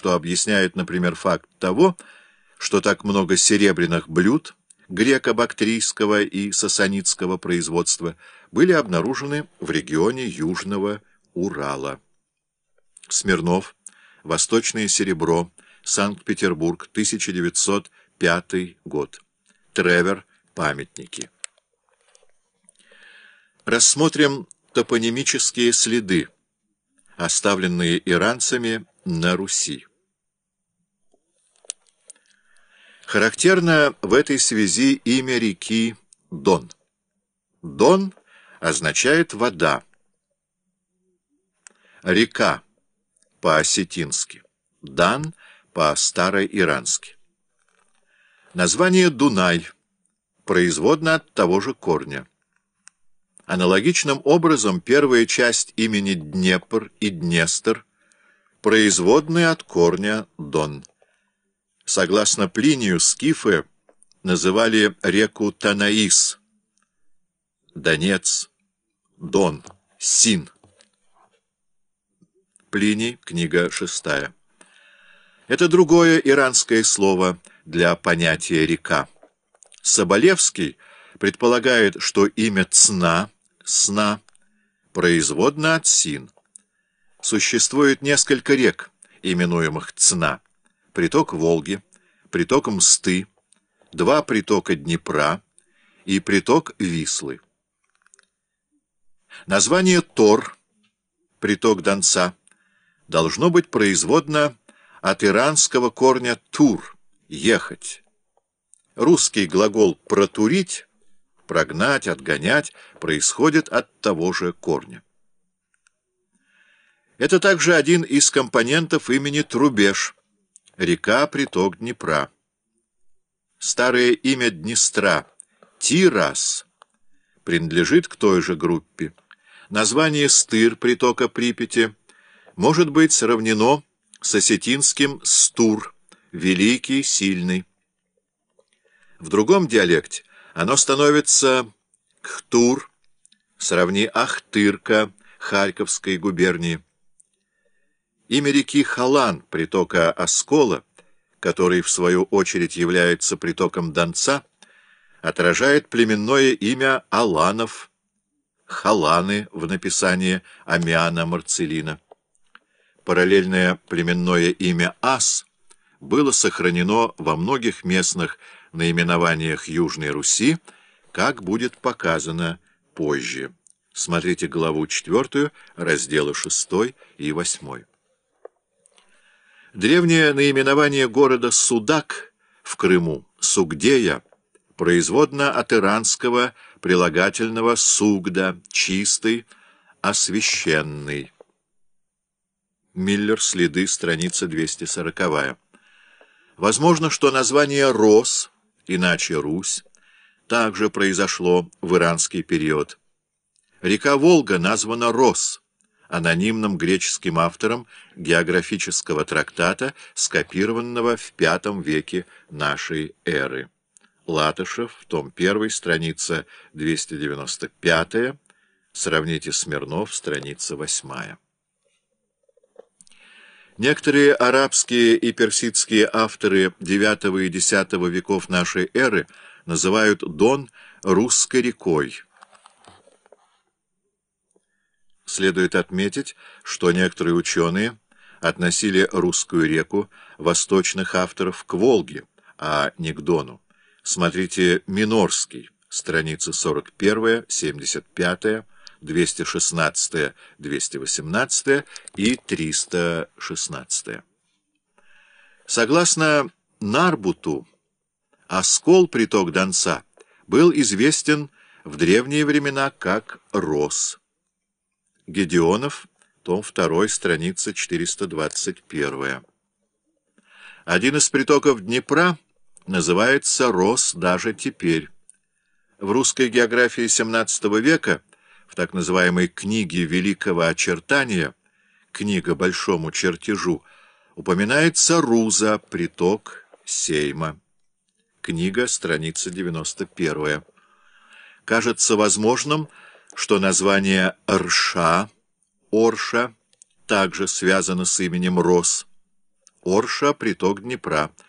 что объясняет, например, факт того, что так много серебряных блюд греко-бактрийского и сасанитского производства были обнаружены в регионе Южного Урала. Смирнов. Восточное серебро. Санкт-Петербург. 1905 год. Тревер. Памятники. Рассмотрим топонимические следы, оставленные иранцами на Руси. Характерно в этой связи имя реки Дон. Дон означает «вода». Река по-осетински. Дан по-староирански. Название Дунай производно от того же корня. Аналогичным образом первая часть имени Днепр и Днестр производны от корня Дон. Согласно Плинию, скифы называли реку Танаис, Донец, Дон, Син. Плиний, книга шестая. Это другое иранское слово для понятия «река». Соболевский предполагает, что имя Цна — сна, производно от син. Существует несколько рек, именуемых Цна, приток Волги, приток Мсты, два притока Днепра и приток Вислы. Название Тор, приток Донца, должно быть производно от иранского корня «тур» — «ехать». Русский глагол «протурить» прогнать, отгонять, происходит от того же корня. Это также один из компонентов имени Трубеж, река-приток Днепра. Старое имя Днестра, Тирас, принадлежит к той же группе. Название Стыр, притока Припяти, может быть сравнено с осетинским Стур, великий, сильный. В другом диалекте оно становится Хтур, сравни Ахтырка Харьковской губернии. Имя реки Халан, притока Оскола, который, в свою очередь, является притоком Донца, отражает племенное имя Аланов, Халаны в написании Амиана Марцелина. Параллельное племенное имя Ас было сохранено во многих местных наименованиях Южной Руси, как будет показано позже. Смотрите главу 4, разделы 6 и 8. Древнее наименование города Судак в Крыму, Сугдея, производно от иранского прилагательного «сугда» — «чистый», «освященный». Миллер, следы, страница 240. Возможно, что название «Рос» иначе Русь, также произошло в иранский период. Река Волга названа Рос, анонимным греческим автором географического трактата, скопированного в V веке нашей эры. Латышев, том 1, страница 295, сравните Смирнов, страница 8. Некоторые арабские и персидские авторы IX и X веков нашей эры называют Дон русской рекой. Следует отметить, что некоторые ученые относили русскую реку восточных авторов к Волге, а не к Дону. Смотрите «Минорский», страницы 41, 75, 216, 218 и 316. Согласно Нарбуту, оскол приток Донца был известен в древние времена как Рос. Гедеонов, том 2, страница 421. Один из притоков Днепра называется Рос даже теперь. В русской географии XVII века в так называемой «книге великого очертания», книга большому чертежу, упоминается Руза, приток Сейма. Книга, страница 91. Кажется возможным, что название Рша, Орша, также связано с именем Рос. Орша — приток Днепра.